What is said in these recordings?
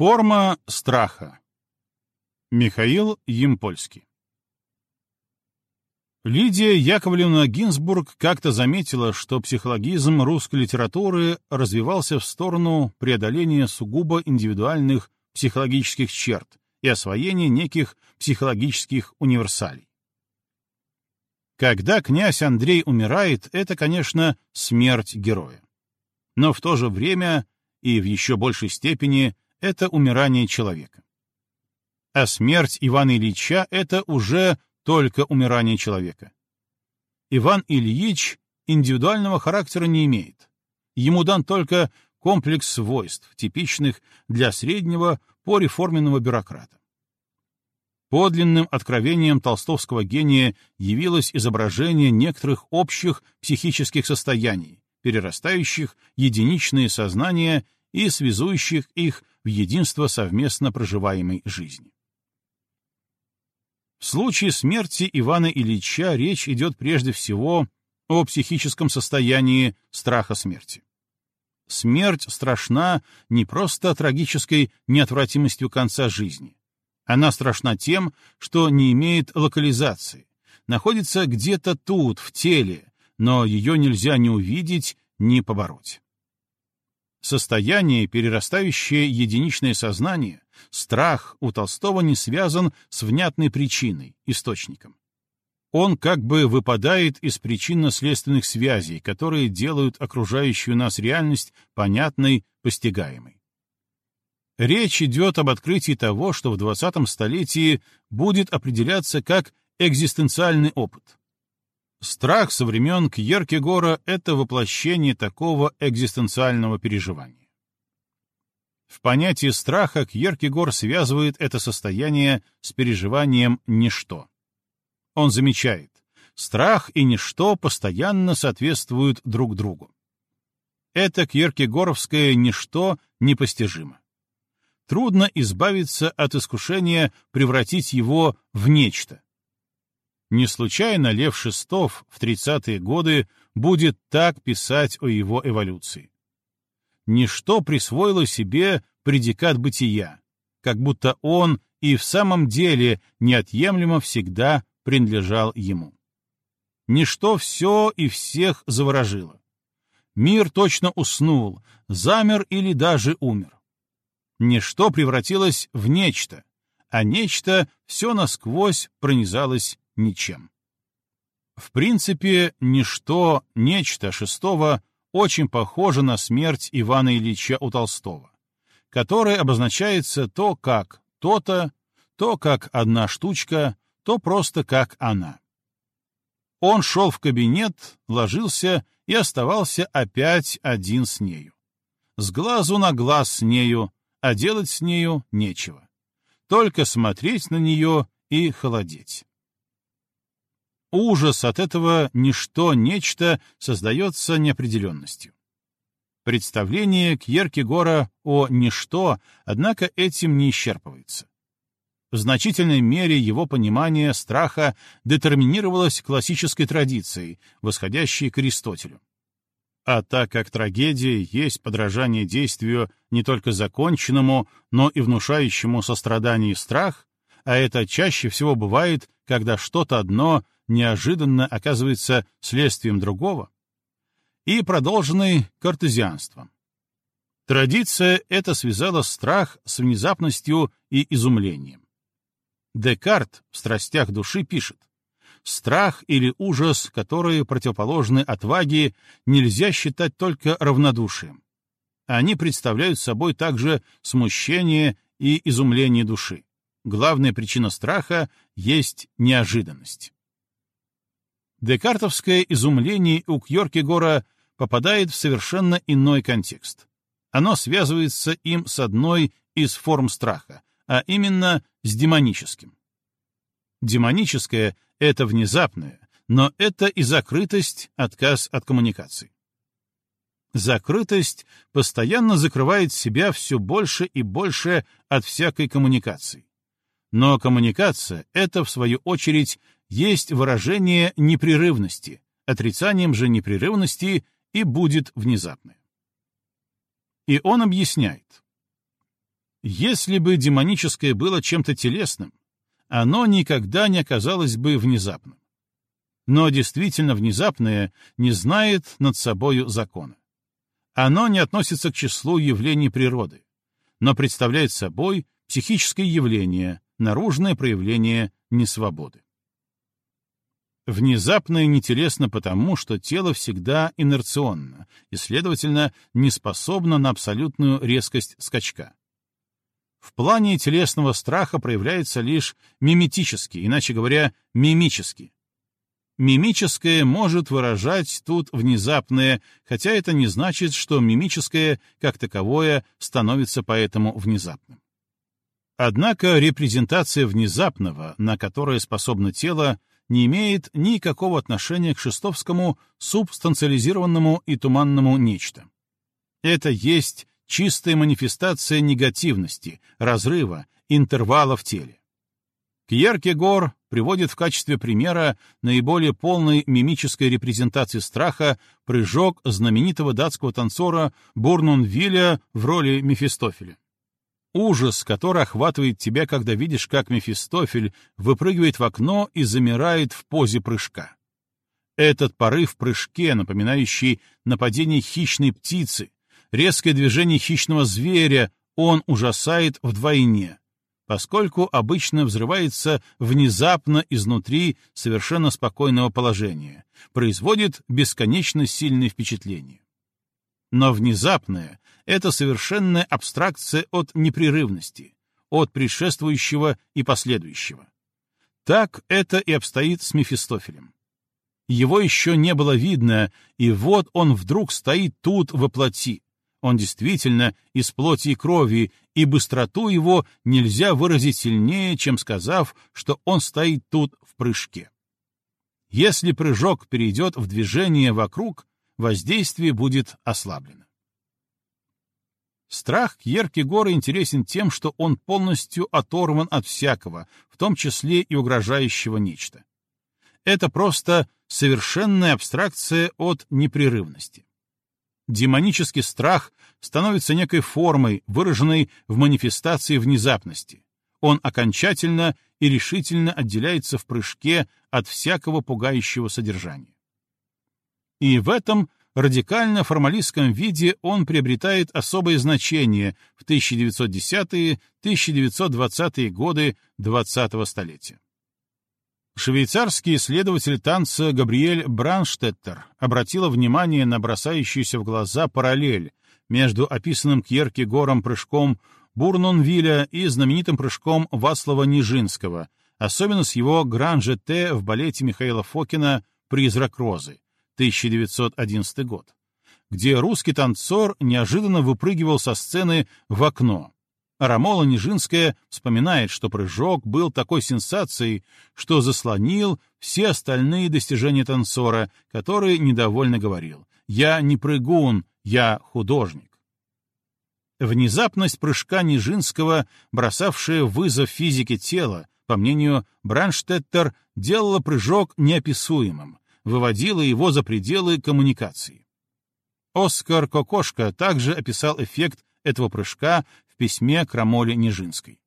Форма страха. Михаил Емпольский. Лидия Яковлевна Гинзбург как-то заметила, что психологизм русской литературы развивался в сторону преодоления сугубо индивидуальных психологических черт и освоения неких психологических универсалей. Когда князь Андрей умирает, это, конечно, смерть героя. Но в то же время и в еще большей степени это умирание человека. А смерть Ивана Ильича — это уже только умирание человека. Иван Ильич индивидуального характера не имеет. Ему дан только комплекс свойств, типичных для среднего пореформенного бюрократа. Подлинным откровением толстовского гения явилось изображение некоторых общих психических состояний, перерастающих единичные сознания и связующих их в единство совместно проживаемой жизни. В случае смерти Ивана Ильича речь идет прежде всего о психическом состоянии страха смерти. Смерть страшна не просто трагической неотвратимостью конца жизни. Она страшна тем, что не имеет локализации, находится где-то тут, в теле, но ее нельзя ни увидеть, ни побороть. Состояние, перерастающее единичное сознание, страх у Толстого не связан с внятной причиной, источником. Он как бы выпадает из причинно-следственных связей, которые делают окружающую нас реальность понятной, постигаемой. Речь идет об открытии того, что в 20 столетии будет определяться как экзистенциальный опыт, Страх со времен Кьеркегора — это воплощение такого экзистенциального переживания. В понятии страха Кьеркегор связывает это состояние с переживанием «ничто». Он замечает, страх и ничто постоянно соответствуют друг другу. Это кьеркегоровское ничто непостижимо. Трудно избавиться от искушения превратить его в нечто, не случайно Лев Шестов в 30-е годы будет так писать о его эволюции. Ничто присвоило себе предикат бытия, как будто он и в самом деле неотъемлемо всегда принадлежал ему. Ничто все и всех заворожило. Мир точно уснул, замер или даже умер. Ничто превратилось в нечто, а нечто все насквозь пронизалось ничем. В принципе, ничто, нечто шестого очень похоже на смерть Ивана Ильича у Толстого, которая обозначается то как то-то, то как одна штучка, то просто как она. Он шел в кабинет, ложился и оставался опять один с нею. С глазу на глаз с нею, а делать с нею нечего. Только смотреть на нее и холодеть. Ужас от этого ничто-нечто создается неопределенностью. Представление Кьеркегора о ничто, однако, этим не исчерпывается. В значительной мере его понимание страха детерминировалось классической традицией, восходящей к Аристотелю. А так как трагедия есть подражание действию не только законченному, но и внушающему сострадание и страх, а это чаще всего бывает, когда что-то одно неожиданно оказывается следствием другого, и продолженный картезианством. Традиция эта связала страх с внезапностью и изумлением. Декарт в «Страстях души» пишет, «Страх или ужас, которые противоположны отваге, нельзя считать только равнодушием. Они представляют собой также смущение и изумление души. Главная причина страха есть неожиданность. Декартовское изумление у Кьоркегора попадает в совершенно иной контекст. Оно связывается им с одной из форм страха, а именно с демоническим. Демоническое — это внезапное, но это и закрытость, отказ от коммуникации. Закрытость постоянно закрывает себя все больше и больше от всякой коммуникации. Но коммуникация — это, в свою очередь, есть выражение непрерывности, отрицанием же непрерывности и будет внезапное. И он объясняет. Если бы демоническое было чем-то телесным, оно никогда не оказалось бы внезапным. Но действительно внезапное не знает над собою закона. Оно не относится к числу явлений природы, но представляет собой психическое явление, наружное проявление несвободы. Внезапное не телесно потому, что тело всегда инерционно и, следовательно, не способно на абсолютную резкость скачка. В плане телесного страха проявляется лишь миметически, иначе говоря, мимически. Мимическое может выражать тут внезапное, хотя это не значит, что мимическое, как таковое, становится поэтому внезапным. Однако репрезентация внезапного, на которое способно тело, не имеет никакого отношения к шестовскому субстанциализированному и туманному нечто. Это есть чистая манифестация негативности, разрыва, интервала в теле. Кьеркегор приводит в качестве примера наиболее полной мимической репрезентации страха прыжок знаменитого датского танцора Бурнунвиля в роли Мефистофеля. Ужас, который охватывает тебя, когда видишь, как Мефистофель выпрыгивает в окно и замирает в позе прыжка. Этот порыв в прыжке, напоминающий нападение хищной птицы, резкое движение хищного зверя, он ужасает вдвойне, поскольку обычно взрывается внезапно изнутри совершенно спокойного положения, производит бесконечно сильное впечатление. Но внезапное — это совершенная абстракция от непрерывности, от предшествующего и последующего. Так это и обстоит с Мефистофелем. Его еще не было видно, и вот он вдруг стоит тут во плоти, он действительно из плоти и крови, и быстроту его нельзя выразить сильнее, чем сказав, что он стоит тут в прыжке. Если прыжок перейдет в движение вокруг, воздействие будет ослаблено. Страх Кьеркегора интересен тем, что он полностью оторван от всякого, в том числе и угрожающего нечто. Это просто совершенная абстракция от непрерывности демонический страх становится некой формой, выраженной в манифестации внезапности. Он окончательно и решительно отделяется в прыжке от всякого пугающего содержания. И в этом радикально-формалистском виде он приобретает особое значение в 1910-1920-е годы XX -го столетия. Швейцарский исследователь танца Габриэль Бранштеттер обратила внимание на бросающуюся в глаза параллель между описанным Кьеркегором прыжком Бурнонвилля и знаменитым прыжком Васлова Нижинского, особенно с его гран-жете в балете Михаила Фокина «Призрак розы» 1911 год, где русский танцор неожиданно выпрыгивал со сцены в окно, Рамола Нижинская вспоминает, что прыжок был такой сенсацией, что заслонил все остальные достижения танцора, который недовольно говорил. «Я не прыгун, я художник». Внезапность прыжка Нижинского, бросавшая вызов физике тела, по мнению Бранштеттер, делала прыжок неописуемым, выводила его за пределы коммуникации. Оскар Кокошка также описал эффект этого прыжка письме к Рамоле Нижинской.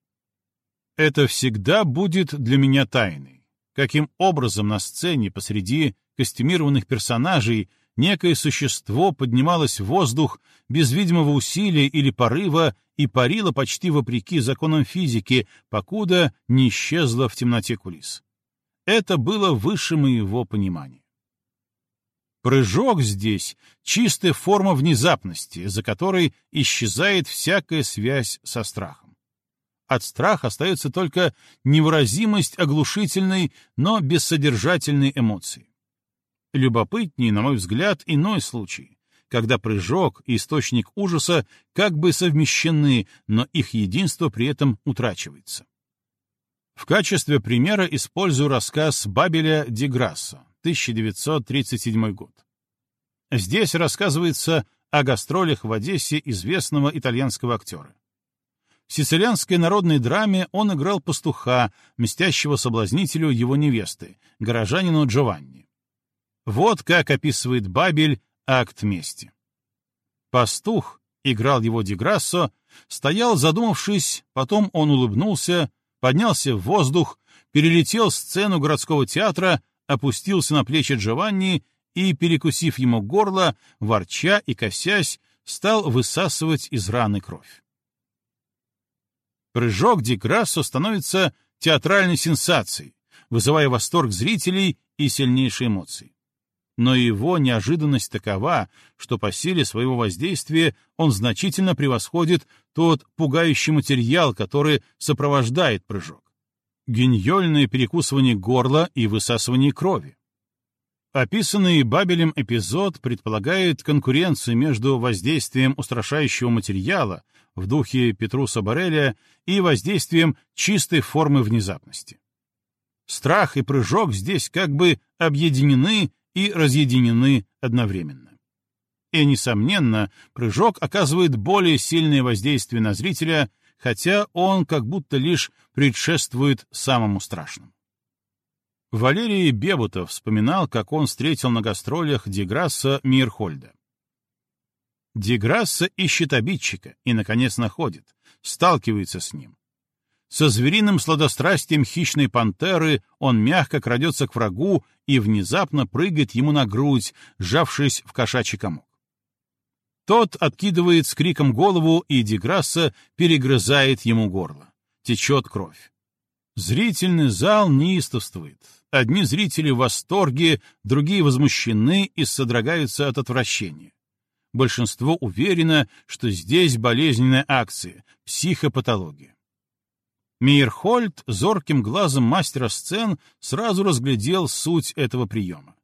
«Это всегда будет для меня тайной. Каким образом на сцене посреди костюмированных персонажей некое существо поднималось в воздух без видимого усилия или порыва и парило почти вопреки законам физики, покуда не исчезло в темноте кулис. Это было выше моего понимания. Прыжок здесь — чистая форма внезапности, за которой исчезает всякая связь со страхом. От страха остается только невыразимость оглушительной, но бессодержательной эмоции. Любопытнее, на мой взгляд, иной случай, когда прыжок и источник ужаса как бы совмещены, но их единство при этом утрачивается. В качестве примера использую рассказ Бабеля Деграсса 1937 год. Здесь рассказывается о гастролях в Одессе известного итальянского актера. В сицилианской народной драме он играл пастуха, мстящего соблазнителю его невесты, горожанину Джованни. Вот как описывает Бабель акт мести. Пастух, играл его Деграссо, Стоял, задумавшись, потом он улыбнулся, поднялся в воздух, перелетел сцену городского театра, опустился на плечи Джованни и, перекусив ему горло, ворча и косясь, стал высасывать из раны кровь. Прыжок Деграссо становится театральной сенсацией, вызывая восторг зрителей и сильнейшие эмоции. Но его неожиданность такова, что по силе своего воздействия он значительно превосходит тот пугающий материал, который сопровождает прыжок. Геньольное перекусывание горла и высасывание крови. Описанный Бабелем эпизод предполагает конкуренцию между воздействием устрашающего материала в духе Петруса Бореля и воздействием чистой формы внезапности. Страх и прыжок здесь как бы объединены и разъединены одновременно. И, несомненно, прыжок оказывает более сильное воздействие на зрителя, хотя он как будто лишь предшествует самому страшному. Валерий Бебутов вспоминал, как он встретил на гастролях Деграсса Мирхольда. Деграсса ищет обидчика и, наконец, находит, сталкивается с ним. Со звериным сладострастием хищной пантеры он мягко крадется к врагу и внезапно прыгает ему на грудь, сжавшись в кошачий комок. Тот откидывает с криком голову, и Деграсса перегрызает ему горло. Течет кровь. Зрительный зал неистовствует. Одни зрители в восторге, другие возмущены и содрогаются от отвращения. Большинство уверено, что здесь болезненная акция, психопатология. Мейерхольд зорким глазом мастера сцен сразу разглядел суть этого приема.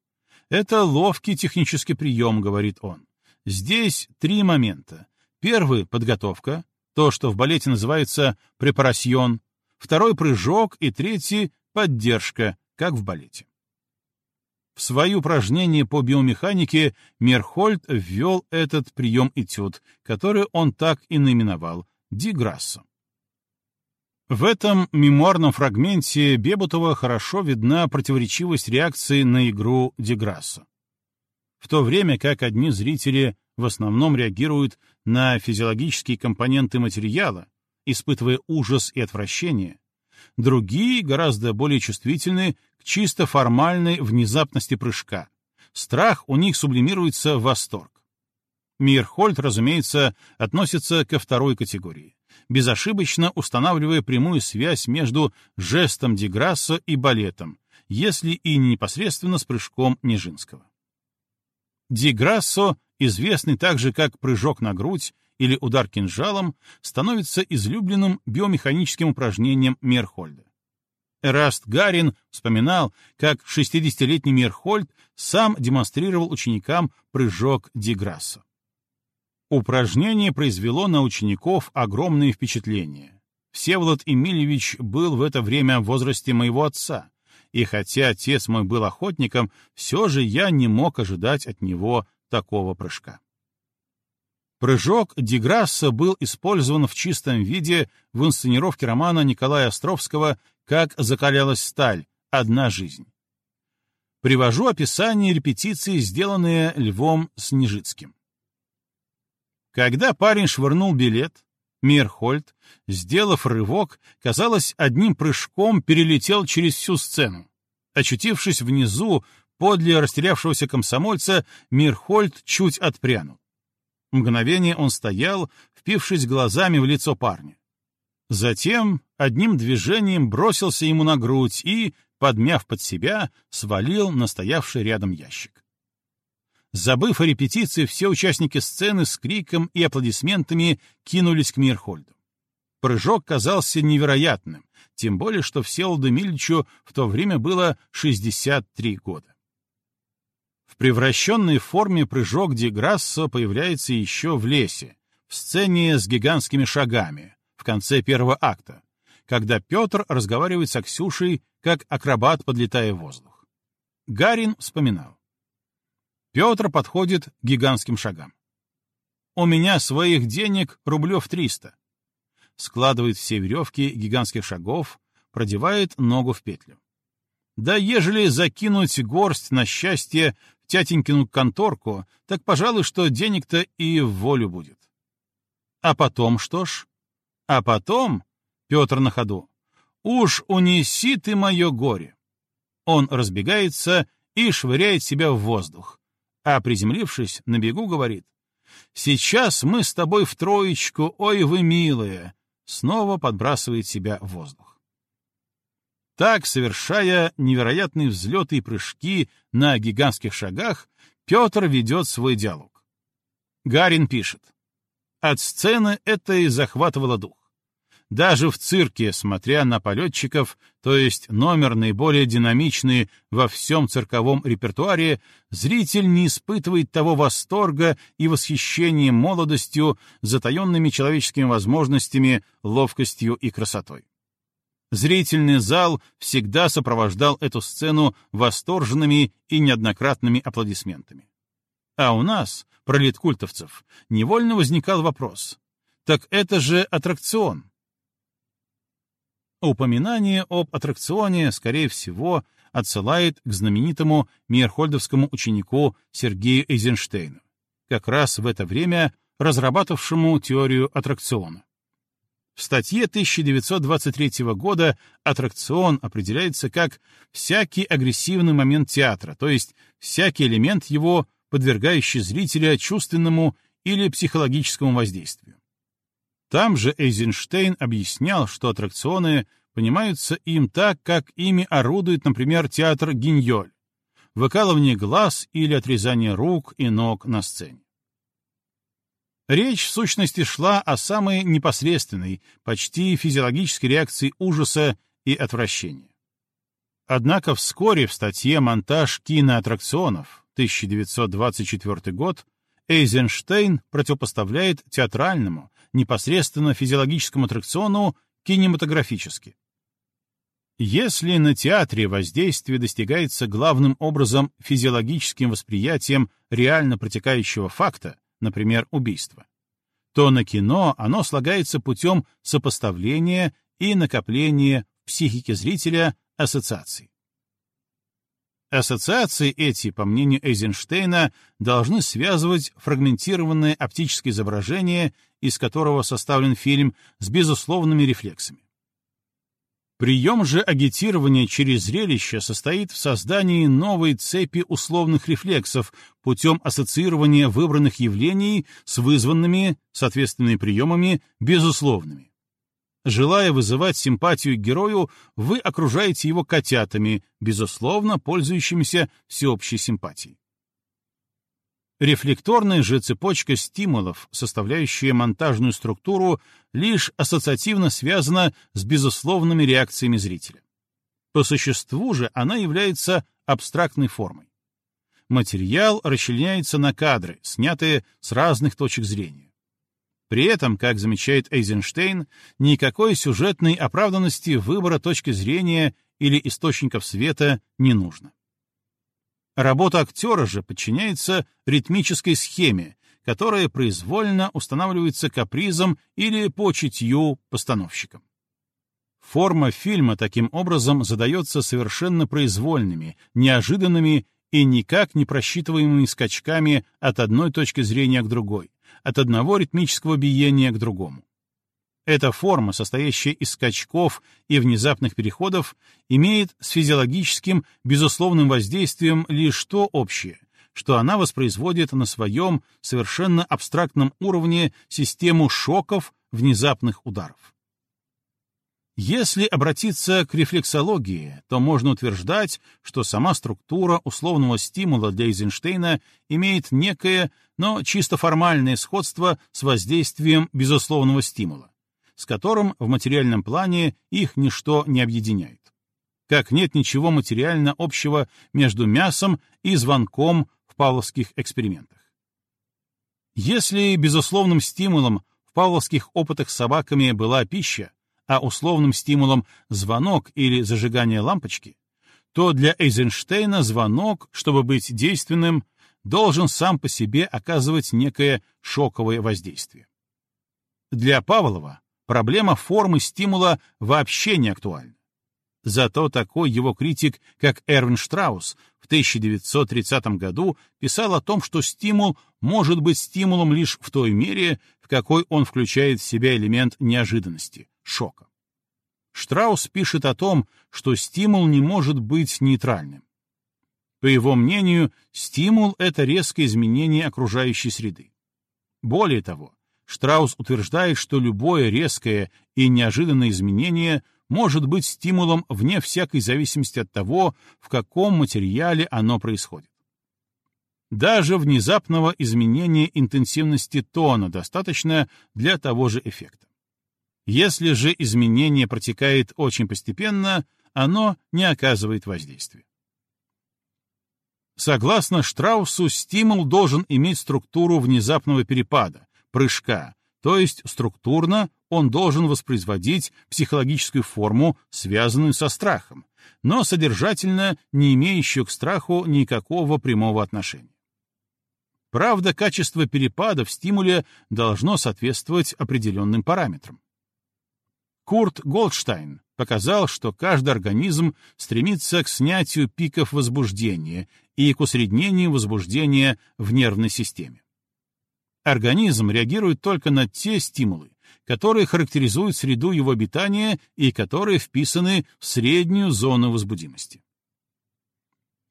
«Это ловкий технический прием», — говорит он. «Здесь три момента. Первый — подготовка, то, что в балете называется препарасьон, второй — прыжок и третий — поддержка, как в балете. В свои упражнения по биомеханике Мерхольд ввел этот прием-этюд, который он так и наименовал — диграссо. В этом мемуарном фрагменте Бебутова хорошо видна противоречивость реакции на игру Деграссо. В то время как одни зрители в основном реагируют на физиологические компоненты материала, испытывая ужас и отвращение, другие гораздо более чувствительны к чисто формальной внезапности прыжка. Страх у них сублимируется в восторг. Мирхольд, разумеется, относится ко второй категории, безошибочно устанавливая прямую связь между жестом Деграссо и балетом, если и не непосредственно с прыжком Нежинского. Деграссо, известный также как прыжок на грудь или удар кинжалом, становится излюбленным биомеханическим упражнением Мерхольда. Эраст Гарин вспоминал, как 60-летний Мерхольд сам демонстрировал ученикам прыжок Деграссо. Упражнение произвело на учеников огромное впечатление. Всеволод Эмильевич был в это время в возрасте моего отца, и хотя отец мой был охотником, все же я не мог ожидать от него такого прыжка. Прыжок Деграсса был использован в чистом виде в инсценировке романа Николая Островского «Как закалялась сталь. Одна жизнь». Привожу описание репетиции, сделанные Львом Снежицким. Когда парень швырнул билет, Мирхольд, сделав рывок, казалось, одним прыжком перелетел через всю сцену. Очутившись внизу, подле растерявшегося комсомольца, Мирхольд чуть отпрянул. Мгновение он стоял, впившись глазами в лицо парня. Затем одним движением бросился ему на грудь и, подмяв под себя, свалил на стоявший рядом ящик. Забыв о репетиции, все участники сцены с криком и аплодисментами кинулись к Мирхольду. Прыжок казался невероятным, тем более, что Всеволоду Мильчу в то время было 63 года. В превращенной форме прыжок Деграссо появляется еще в лесе, в сцене с гигантскими шагами, в конце первого акта, когда Петр разговаривает с Аксюшей, как акробат, подлетая в воздух. Гарин вспоминал. Петр подходит к гигантским шагам. «У меня своих денег рублев триста». Складывает все веревки гигантских шагов, продевает ногу в петлю. Да ежели закинуть горсть на счастье в тятенькину конторку, так, пожалуй, что денег-то и в волю будет. А потом что ж? А потом, Петр на ходу, уж унеси ты мое горе. Он разбегается и швыряет себя в воздух, а приземлившись, на бегу говорит, «Сейчас мы с тобой в троечку, ой вы милые!» Снова подбрасывает себя в воздух. Так, совершая невероятные взлеты и прыжки на гигантских шагах, Петр ведет свой диалог. Гарин пишет. От сцены это и захватывало дух. Даже в цирке, смотря на полетчиков, то есть номер наиболее динамичный во всем цирковом репертуаре, зритель не испытывает того восторга и восхищения молодостью, затаенными человеческими возможностями, ловкостью и красотой. Зрительный зал всегда сопровождал эту сцену восторженными и неоднократными аплодисментами. А у нас, пролеткультовцев, невольно возникал вопрос. Так это же аттракцион. Упоминание об аттракционе, скорее всего, отсылает к знаменитому Мейерхольдовскому ученику Сергею Эйзенштейну, как раз в это время разрабатывавшему теорию аттракциона. В статье 1923 года аттракцион определяется как всякий агрессивный момент театра, то есть всякий элемент его, подвергающий зрителя чувственному или психологическому воздействию. Там же Эйзенштейн объяснял, что аттракционы понимаются им так, как ими орудует, например, театр Гиньоль, выкалывание глаз или отрезание рук и ног на сцене. Речь, в сущности, шла о самой непосредственной, почти физиологической реакции ужаса и отвращения. Однако вскоре в статье «Монтаж киноаттракционов» 1924 год Эйзенштейн противопоставляет театральному, непосредственно физиологическому аттракциону кинематографически. Если на театре воздействие достигается главным образом физиологическим восприятием реально протекающего факта, например, убийства, то на кино оно слагается путем сопоставления и накопления в психике зрителя ассоциаций. Ассоциации эти, по мнению Эйзенштейна, должны связывать фрагментированное оптическое изображение, из которого составлен фильм, с безусловными рефлексами. Прием же агитирования через зрелище состоит в создании новой цепи условных рефлексов путем ассоциирования выбранных явлений с вызванными, соответственными приемами, безусловными. Желая вызывать симпатию к герою, вы окружаете его котятами, безусловно, пользующимися всеобщей симпатией. Рефлекторная же цепочка стимулов, составляющая монтажную структуру, лишь ассоциативно связана с безусловными реакциями зрителя. По существу же она является абстрактной формой. Материал расчленяется на кадры, снятые с разных точек зрения. При этом, как замечает Эйзенштейн, никакой сюжетной оправданности выбора точки зрения или источников света не нужно. Работа актера же подчиняется ритмической схеме, которая произвольно устанавливается капризом или по чутью постановщиком. Форма фильма таким образом задается совершенно произвольными, неожиданными и никак не просчитываемыми скачками от одной точки зрения к другой, от одного ритмического биения к другому. Эта форма, состоящая из скачков и внезапных переходов, имеет с физиологическим безусловным воздействием лишь то общее, что она воспроизводит на своем совершенно абстрактном уровне систему шоков, внезапных ударов. Если обратиться к рефлексологии, то можно утверждать, что сама структура условного стимула для Эйзенштейна имеет некое, но чисто формальное сходство с воздействием безусловного стимула, с которым в материальном плане их ничто не объединяет. Как нет ничего материально общего между мясом и звонком в павловских экспериментах. Если безусловным стимулом в павловских опытах с собаками была пища, а условным стимулом звонок или зажигание лампочки, то для Эйзенштейна звонок, чтобы быть действенным, должен сам по себе оказывать некое шоковое воздействие. Для Павлова проблема формы стимула вообще не актуальна. Зато такой его критик, как Эрвин Штраус, в 1930 году писал о том, что стимул может быть стимулом лишь в той мере, в какой он включает в себя элемент неожиданности, шока. Штраус пишет о том, что стимул не может быть нейтральным. По его мнению, стимул — это резкое изменение окружающей среды. Более того, Штраус утверждает, что любое резкое и неожиданное изменение может быть стимулом вне всякой зависимости от того, в каком материале оно происходит. Даже внезапного изменения интенсивности тона достаточно для того же эффекта. Если же изменение протекает очень постепенно, оно не оказывает воздействия. Согласно Штраусу, стимул должен иметь структуру внезапного перепада, прыжка, то есть структурно он должен воспроизводить психологическую форму, связанную со страхом, но содержательно не имеющую к страху никакого прямого отношения. Правда, качество перепада в стимуле должно соответствовать определенным параметрам. Курт Голдштайн показал, что каждый организм стремится к снятию пиков возбуждения и к усреднению возбуждения в нервной системе. Организм реагирует только на те стимулы, которые характеризуют среду его обитания и которые вписаны в среднюю зону возбудимости.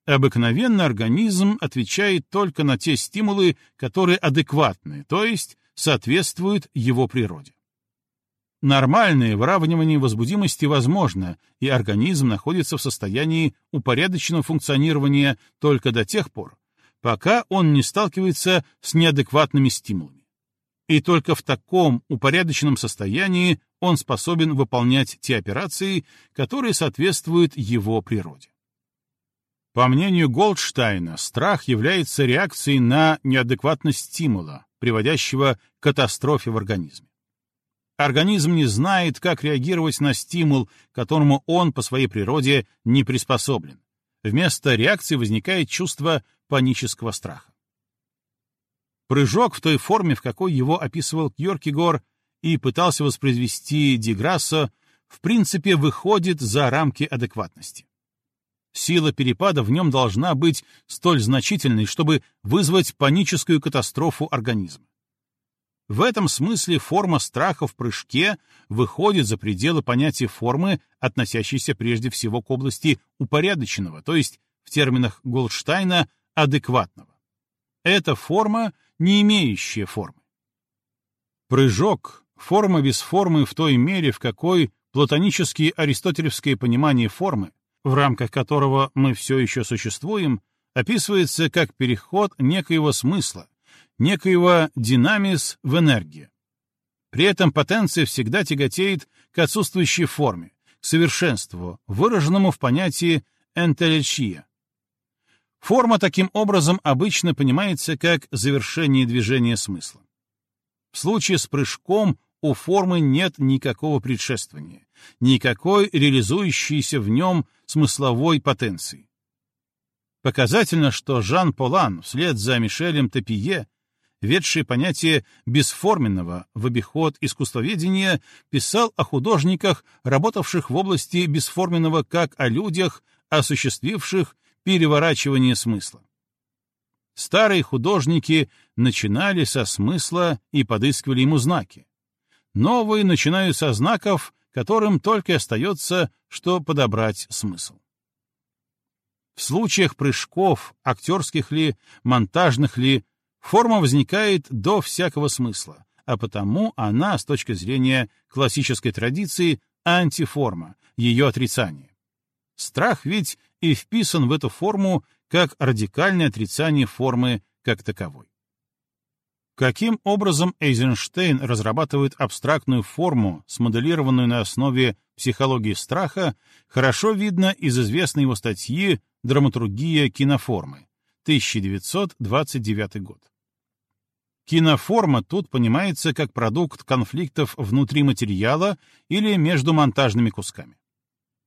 Обыкновенно организм отвечает только на те стимулы, которые адекватны, то есть соответствуют его природе. Нормальное выравнивание возбудимости возможно, и организм находится в состоянии упорядоченного функционирования только до тех пор, пока он не сталкивается с неадекватными стимулами. И только в таком упорядоченном состоянии он способен выполнять те операции, которые соответствуют его природе. По мнению Голдштайна, страх является реакцией на неадекватность стимула, приводящего к катастрофе в организме. Организм не знает, как реагировать на стимул, которому он по своей природе не приспособлен. Вместо реакции возникает чувство панического страха. Прыжок в той форме, в какой его описывал Кьоркигор и пытался воспроизвести Деграссо, в принципе выходит за рамки адекватности. Сила перепада в нем должна быть столь значительной, чтобы вызвать паническую катастрофу организма. В этом смысле форма страха в прыжке выходит за пределы понятия формы, относящейся прежде всего к области упорядоченного, то есть, в терминах Голдштайна, адекватного. Это форма, не имеющая формы. Прыжок — форма без формы в той мере, в какой платонические аристотелевское понимание формы, в рамках которого мы все еще существуем, описывается как переход некоего смысла, некоего динамис в энергию. При этом потенция всегда тяготеет к отсутствующей форме, к совершенству, выраженному в понятии энтелечия. Форма таким образом обычно понимается как завершение движения смысла. В случае с прыжком у формы нет никакого предшествования, никакой реализующейся в нем смысловой потенции. Показательно, что Жан Полан вслед за Мишелем Топие ведший понятие бесформенного в обиход искусствоведения, писал о художниках, работавших в области бесформенного, как о людях, осуществивших переворачивание смысла. Старые художники начинали со смысла и подыскивали ему знаки. Новые начинают со знаков, которым только остается, что подобрать смысл. В случаях прыжков, актерских ли, монтажных ли, Форма возникает до всякого смысла, а потому она, с точки зрения классической традиции, антиформа, ее отрицание. Страх ведь и вписан в эту форму как радикальное отрицание формы как таковой. Каким образом Эйзенштейн разрабатывает абстрактную форму, смоделированную на основе психологии страха, хорошо видно из известной его статьи «Драматургия киноформы», 1929 год. Киноформа тут понимается как продукт конфликтов внутри материала или между монтажными кусками.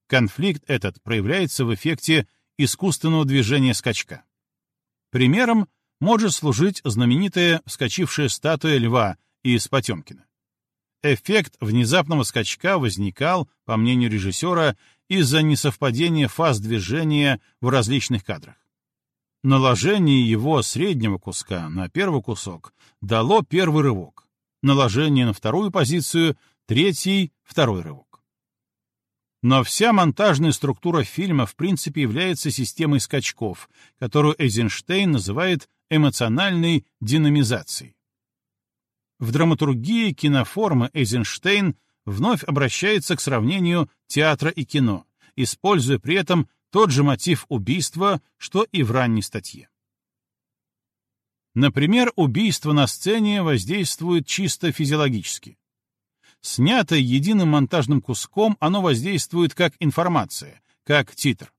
Конфликт этот проявляется в эффекте искусственного движения скачка. Примером может служить знаменитая вскочившая статуя льва из Потемкина. Эффект внезапного скачка возникал, по мнению режиссера, из-за несовпадения фаз движения в различных кадрах. Наложение его среднего куска на первый кусок дало первый рывок, наложение на вторую позицию — третий, второй рывок. Но вся монтажная структура фильма в принципе является системой скачков, которую Эйзенштейн называет эмоциональной динамизацией. В драматургии киноформы Эйзенштейн вновь обращается к сравнению театра и кино, используя при этом тот же мотив убийства, что и в ранней статье. Например, убийство на сцене воздействует чисто физиологически. Снятое единым монтажным куском, оно воздействует как информация, как титр.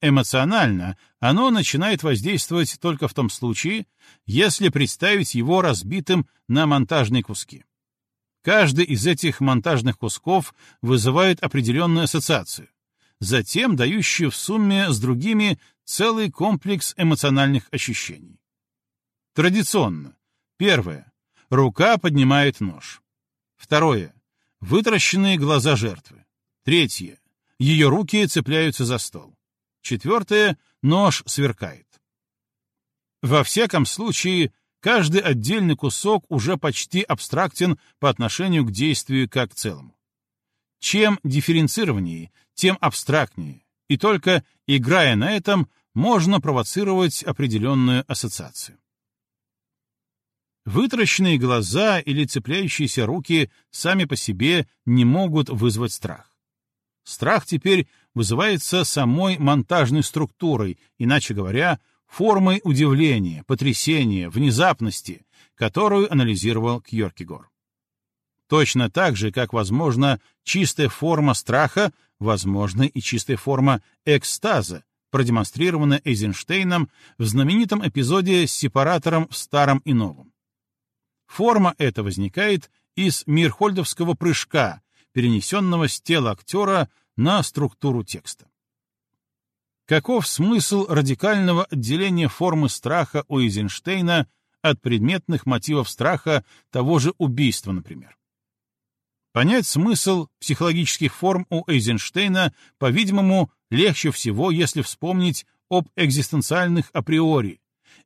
Эмоционально оно начинает воздействовать только в том случае, если представить его разбитым на монтажные куски. Каждый из этих монтажных кусков вызывает определенную ассоциацию, затем дающую в сумме с другими целый комплекс эмоциональных ощущений. Традиционно. Первое. Рука поднимает нож. Второе. Вытращенные глаза жертвы. Третье. Ее руки цепляются за стол. Четвертое. Нож сверкает. Во всяком случае, каждый отдельный кусок уже почти абстрактен по отношению к действию как целому. Чем дифференцированнее, тем абстрактнее, и только играя на этом, можно провоцировать определенную ассоциацию. Вытращенные глаза или цепляющиеся руки сами по себе не могут вызвать страх. Страх теперь вызывается самой монтажной структурой, иначе говоря, формой удивления, потрясения, внезапности, которую анализировал Кьоркигор. Точно так же, как возможно чистая форма страха, возможна и чистая форма экстаза, продемонстрированная Эйзенштейном в знаменитом эпизоде с сепаратором в старом и новом. Форма эта возникает из мирхольдовского прыжка, перенесенного с тела актера на структуру текста. Каков смысл радикального отделения формы страха у Эйзенштейна от предметных мотивов страха того же убийства, например? Понять смысл психологических форм у Эйзенштейна, по-видимому, легче всего, если вспомнить об экзистенциальных априори,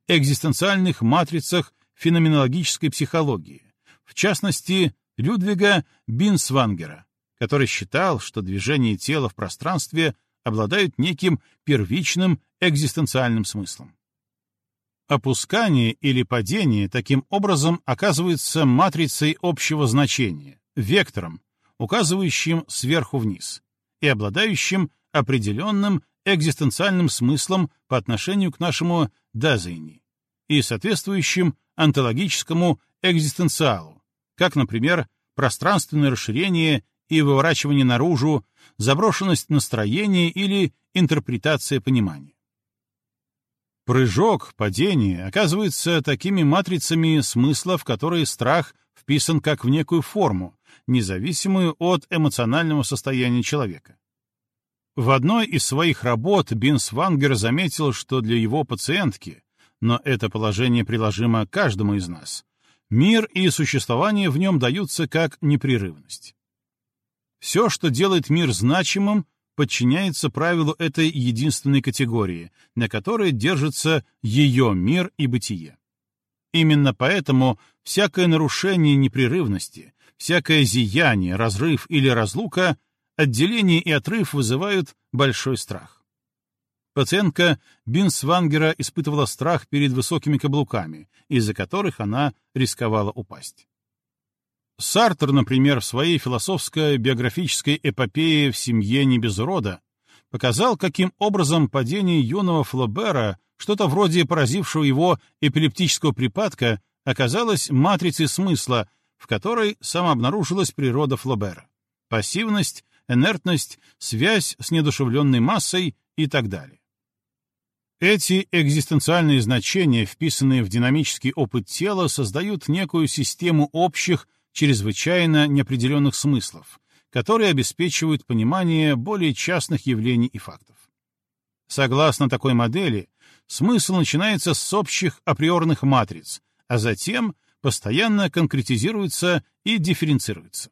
экзистенциальных матрицах феноменологической психологии, в частности, Людвига Бинсвангера, который считал, что движение тела в пространстве обладают неким первичным экзистенциальным смыслом. Опускание или падение таким образом оказывается матрицей общего значения, вектором, указывающим сверху вниз, и обладающим определенным экзистенциальным смыслом по отношению к нашему дазайни и соответствующим онтологическому экзистенциалу, как, например, пространственное расширение и выворачивание наружу, заброшенность настроения или интерпретация понимания. Прыжок, падение оказываются такими матрицами смысла, в которые страх вписан как в некую форму, независимую от эмоционального состояния человека. В одной из своих работ Бинсвангер заметил, что для его пациентки, но это положение приложимо каждому из нас, мир и существование в нем даются как непрерывность. Все, что делает мир значимым, подчиняется правилу этой единственной категории, на которой держится ее мир и бытие. Именно поэтому всякое нарушение непрерывности, всякое зияние, разрыв или разлука, отделение и отрыв вызывают большой страх. Пациентка Бинсвангера испытывала страх перед высокими каблуками, из-за которых она рисковала упасть. Сартер, например, в своей философской биографической эпопее «В семье не без рода» показал, каким образом падение юного Флобера, что-то вроде поразившего его эпилептического припадка, оказалось матрицей смысла, в которой самообнаружилась природа Флобера. Пассивность, инертность, связь с недушевленной массой и так далее. Эти экзистенциальные значения, вписанные в динамический опыт тела, создают некую систему общих, чрезвычайно неопределенных смыслов, которые обеспечивают понимание более частных явлений и фактов. Согласно такой модели, смысл начинается с общих априорных матриц, а затем постоянно конкретизируется и дифференцируется.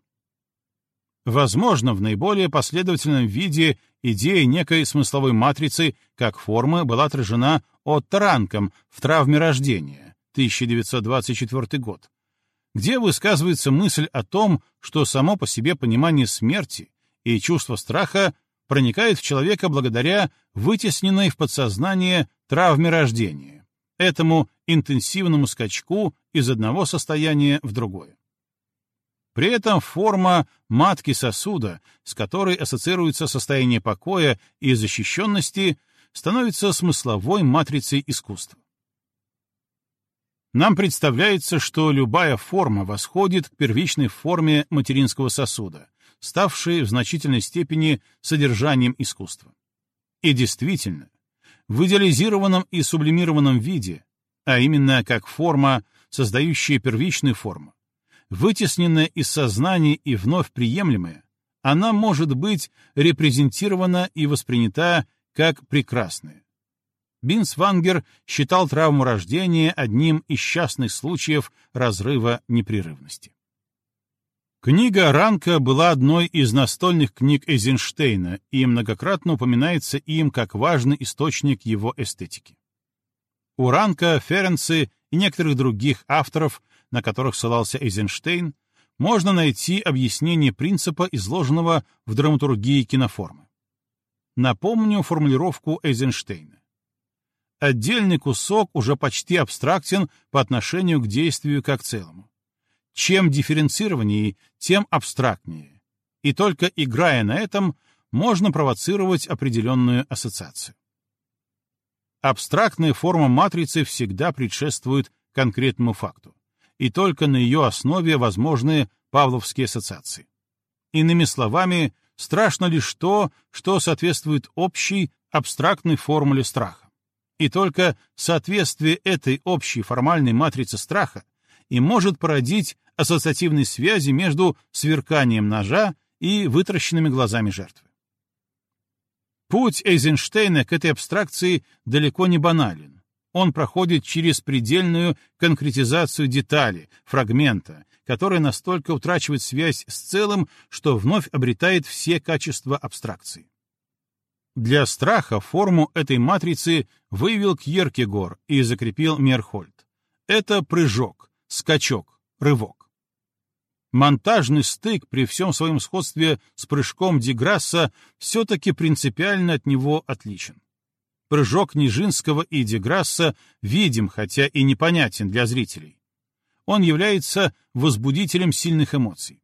Возможно, в наиболее последовательном виде идея некой смысловой матрицы как формы была отражена Отто Ранком в «Травме рождения» 1924 год, где высказывается мысль о том, что само по себе понимание смерти и чувство страха проникает в человека благодаря вытесненной в подсознание травме рождения, этому интенсивному скачку из одного состояния в другое. При этом форма матки сосуда, с которой ассоциируется состояние покоя и защищенности, становится смысловой матрицей искусства. Нам представляется, что любая форма восходит к первичной форме материнского сосуда, ставшей в значительной степени содержанием искусства. И действительно, в идеализированном и сублимированном виде, а именно как форма, создающая первичную форму, вытесненная из сознания и вновь приемлемая, она может быть репрезентирована и воспринята как прекрасная. Бинсвангер считал травму рождения одним из частных случаев разрыва непрерывности. Книга Ранка была одной из настольных книг Эйзенштейна и многократно упоминается им как важный источник его эстетики. У Ранка, Ференцы и некоторых других авторов на которых ссылался Эйзенштейн, можно найти объяснение принципа, изложенного в драматургии киноформы. Напомню формулировку Эйзенштейна. Отдельный кусок уже почти абстрактен по отношению к действию как целому. Чем дифференцированнее, тем абстрактнее. И только играя на этом, можно провоцировать определенную ассоциацию. Абстрактная форма матрицы всегда предшествует конкретному факту и только на ее основе возможны павловские ассоциации. Иными словами, страшно лишь то, что соответствует общей абстрактной формуле страха. И только соответствие этой общей формальной матрице страха и может породить ассоциативные связи между сверканием ножа и вытращенными глазами жертвы. Путь Эйзенштейна к этой абстракции далеко не банален он проходит через предельную конкретизацию детали, фрагмента, который настолько утрачивает связь с целым, что вновь обретает все качества абстракции. Для страха форму этой матрицы выявил Кьеркегор и закрепил Мерхольд. Это прыжок, скачок, рывок. Монтажный стык при всем своем сходстве с прыжком Деграсса все-таки принципиально от него отличен. Прыжок Нижинского и Деграсса видим, хотя и непонятен для зрителей. Он является возбудителем сильных эмоций.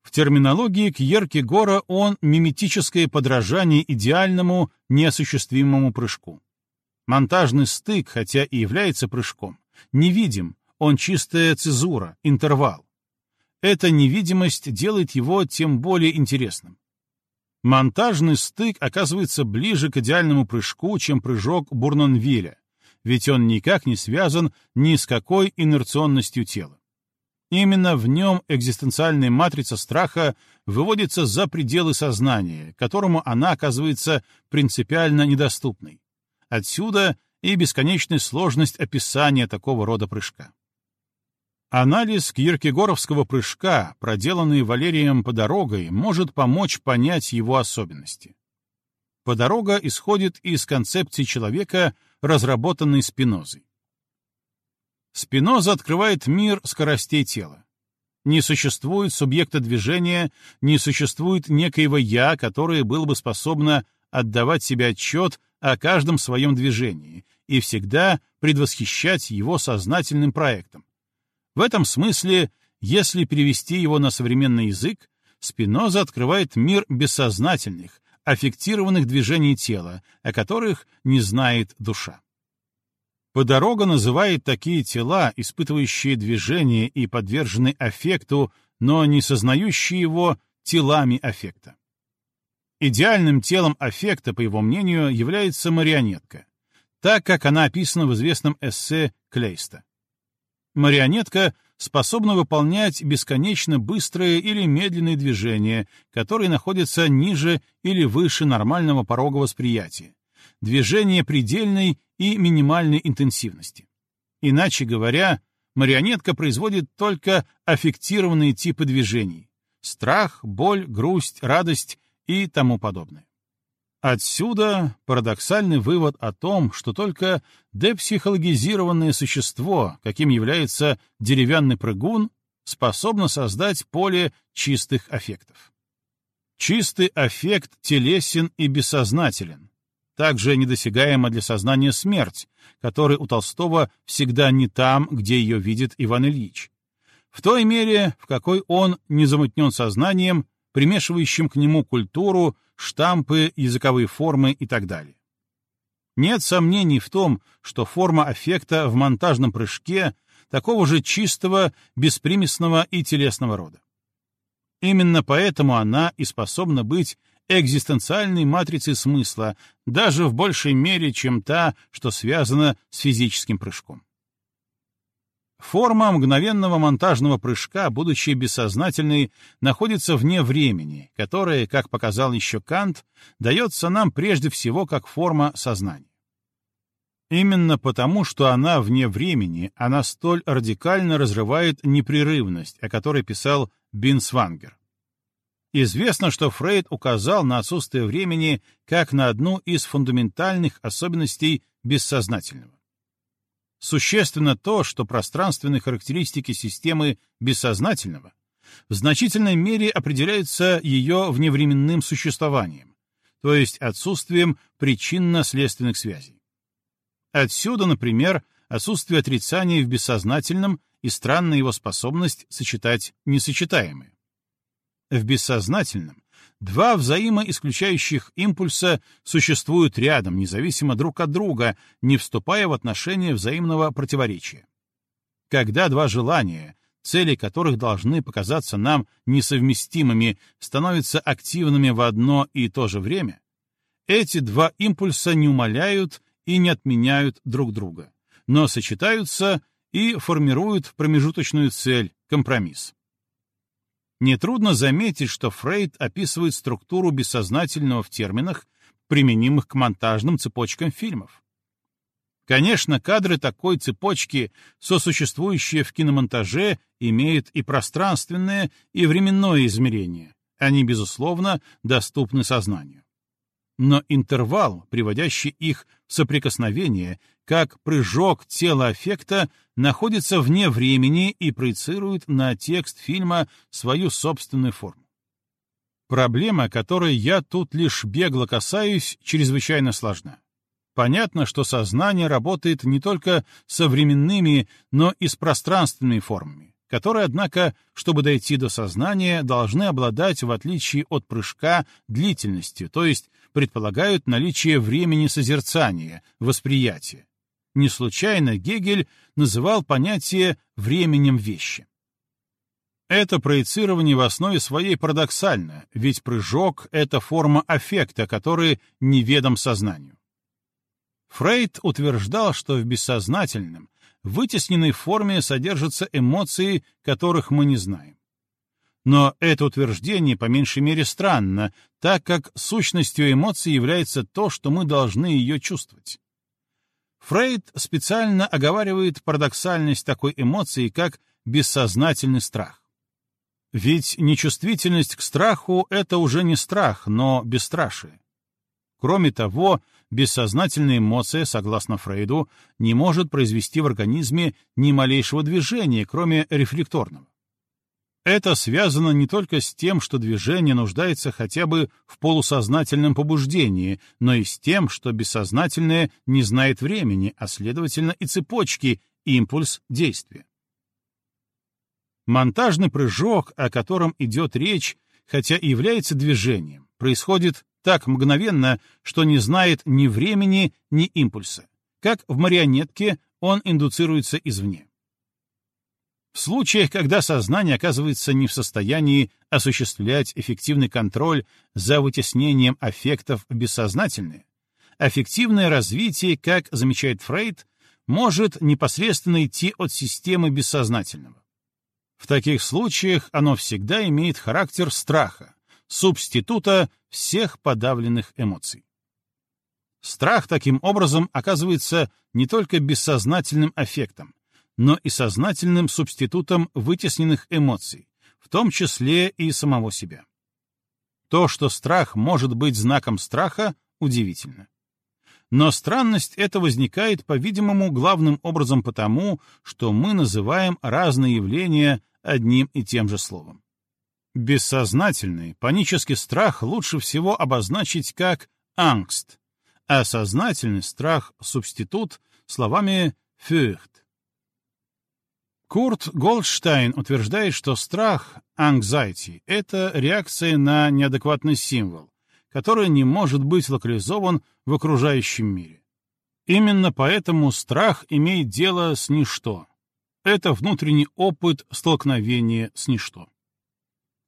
В терминологии Кьеркегора он миметическое подражание идеальному, неосуществимому прыжку. Монтажный стык, хотя и является прыжком, невидим, он чистая цезура, интервал. Эта невидимость делает его тем более интересным. Монтажный стык оказывается ближе к идеальному прыжку, чем прыжок Бурнонвилля, ведь он никак не связан ни с какой инерционностью тела. Именно в нем экзистенциальная матрица страха выводится за пределы сознания, которому она оказывается принципиально недоступной. Отсюда и бесконечная сложность описания такого рода прыжка. Анализ киркегоровского прыжка, проделанный Валерием по дорогой, может помочь понять его особенности. Подорога исходит из концепции человека, разработанной Спинозой. Спиноза открывает мир скоростей тела. Не существует субъекта движения, не существует некоего «я», которое было бы способно отдавать себе отчет о каждом своем движении и всегда предвосхищать его сознательным проектом, в этом смысле, если перевести его на современный язык, Спиноза открывает мир бессознательных, аффектированных движений тела, о которых не знает душа. Подорога называет такие тела, испытывающие движение и подвержены аффекту, но не сознающие его телами аффекта. Идеальным телом аффекта, по его мнению, является марионетка, так как она описана в известном эссе Клейста. Марионетка способна выполнять бесконечно быстрые или медленные движения, которые находятся ниже или выше нормального порога восприятия, движения предельной и минимальной интенсивности. Иначе говоря, марионетка производит только аффектированные типы движений, страх, боль, грусть, радость и тому подобное. Отсюда парадоксальный вывод о том, что только депсихологизированное существо, каким является деревянный прыгун, способно создать поле чистых аффектов. Чистый аффект телесен и бессознателен. Также недосягаема для сознания смерть, которая у Толстого всегда не там, где ее видит Иван Ильич. В той мере, в какой он не замутнен сознанием, примешивающим к нему культуру, штампы, языковые формы и так далее. Нет сомнений в том, что форма аффекта в монтажном прыжке такого же чистого, беспримесного и телесного рода. Именно поэтому она и способна быть экзистенциальной матрицей смысла, даже в большей мере, чем та, что связана с физическим прыжком. Форма мгновенного монтажного прыжка, будучи бессознательной, находится вне времени, которое, как показал еще Кант, дается нам прежде всего как форма сознания. Именно потому, что она вне времени, она столь радикально разрывает непрерывность, о которой писал Бинсвангер. Известно, что Фрейд указал на отсутствие времени как на одну из фундаментальных особенностей бессознательного. Существенно то, что пространственные характеристики системы бессознательного в значительной мере определяются ее вневременным существованием, то есть отсутствием причинно-следственных связей. Отсюда, например, отсутствие отрицания в бессознательном и странная его способность сочетать несочетаемые. В бессознательном два взаимоисключающих импульса существуют рядом, независимо друг от друга, не вступая в отношения взаимного противоречия. Когда два желания, цели которых должны показаться нам несовместимыми, становятся активными в одно и то же время, эти два импульса не умаляют и не отменяют друг друга, но сочетаются и формируют промежуточную цель — компромисс. Нетрудно заметить, что Фрейд описывает структуру бессознательного в терминах, применимых к монтажным цепочкам фильмов. Конечно, кадры такой цепочки, сосуществующие в киномонтаже, имеют и пространственное, и временное измерение. Они, безусловно, доступны сознанию но интервал, приводящий их в соприкосновение, как прыжок тела аффекта, находится вне времени и проецирует на текст фильма свою собственную форму. Проблема, которой я тут лишь бегло касаюсь, чрезвычайно сложна. Понятно, что сознание работает не только со временными, но и с пространственными формами которые, однако, чтобы дойти до сознания, должны обладать, в отличие от прыжка, длительностью, то есть предполагают наличие времени созерцания, восприятия. Не случайно Гегель называл понятие «временем вещи». Это проецирование в основе своей парадоксально, ведь прыжок — это форма аффекта, который неведом сознанию. Фрейд утверждал, что в бессознательном, вытесненной форме содержатся эмоции, которых мы не знаем. Но это утверждение по меньшей мере странно, так как сущностью эмоции является то, что мы должны ее чувствовать. Фрейд специально оговаривает парадоксальность такой эмоции, как бессознательный страх. Ведь нечувствительность к страху — это уже не страх, но бесстрашие. Кроме того, бессознательная эмоция, согласно Фрейду, не может произвести в организме ни малейшего движения, кроме рефлекторного. Это связано не только с тем, что движение нуждается хотя бы в полусознательном побуждении, но и с тем, что бессознательное не знает времени, а следовательно и цепочки, импульс действия. Монтажный прыжок, о котором идет речь, хотя и является движением, происходит так мгновенно, что не знает ни времени, ни импульса. Как в марионетке он индуцируется извне. В случаях, когда сознание оказывается не в состоянии осуществлять эффективный контроль за вытеснением аффектов в бессознательное, аффективное развитие, как замечает Фрейд, может непосредственно идти от системы бессознательного. В таких случаях оно всегда имеет характер страха, субститута всех подавленных эмоций. Страх таким образом оказывается не только бессознательным аффектом, но и сознательным субститутом вытесненных эмоций, в том числе и самого себя. То, что страх может быть знаком страха, удивительно. Но странность эта возникает, по-видимому, главным образом потому, что мы называем разные явления одним и тем же словом. Бессознательный, панический страх лучше всего обозначить как «ангст», а сознательный страх — субститут словами «fürcht». Курт Голдштайн утверждает, что страх, anxiety, — это реакция на неадекватный символ, который не может быть локализован в окружающем мире. Именно поэтому страх имеет дело с ничто. Это внутренний опыт столкновения с ничто.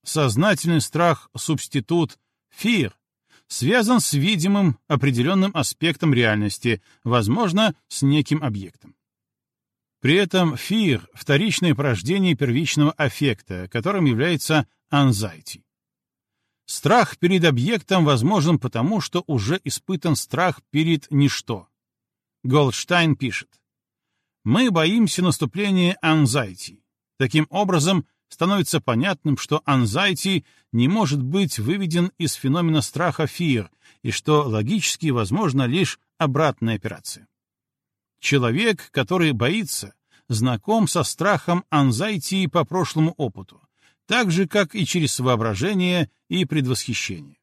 Сознательный страх, субститут, fear, связан с видимым определенным аспектом реальности, возможно, с неким объектом. При этом fear — вторичное порождение первичного аффекта, которым является anxiety. Страх перед объектом возможен потому, что уже испытан страх перед ничто. Голдштайн пишет. Мы боимся наступления anxiety. Таким образом, становится понятным, что anxiety не может быть выведен из феномена страха fear, и что логически возможна лишь обратная операция. Человек, который боится, знаком со страхом anxiety по прошлому опыту, так же, как и через воображение и предвосхищение.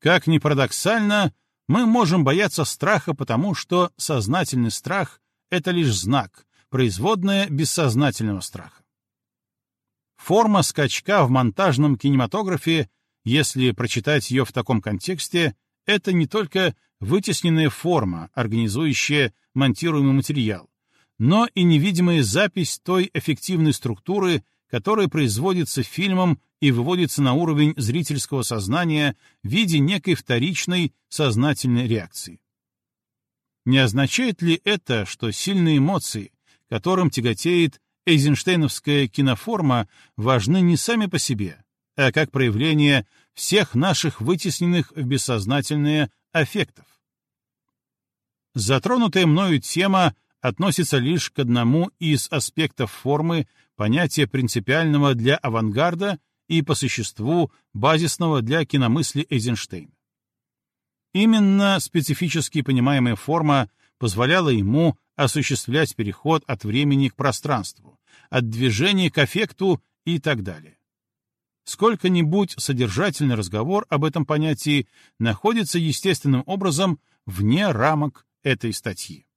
Как ни парадоксально, мы можем бояться страха, потому что сознательный страх — это лишь знак, производное бессознательного страха. Форма скачка в монтажном кинематографе, если прочитать ее в таком контексте, это не только вытесненная форма, организующая монтируемый материал, но и невидимая запись той эффективной структуры, которая производится фильмом и выводится на уровень зрительского сознания в виде некой вторичной сознательной реакции. Не означает ли это, что сильные эмоции, которым тяготеет эйзенштейновская киноформа, важны не сами по себе, а как проявление всех наших вытесненных в бессознательное аффектов? Затронутая мною тема относится лишь к одному из аспектов формы понятия принципиального для авангарда и по существу базисного для киномысли Эйзенштейна. Именно специфически понимаемая форма позволяла ему осуществлять переход от времени к пространству, от движения к аффекту и так далее. Сколько-нибудь содержательный разговор об этом понятии находится естественным образом вне рамок этой статьи.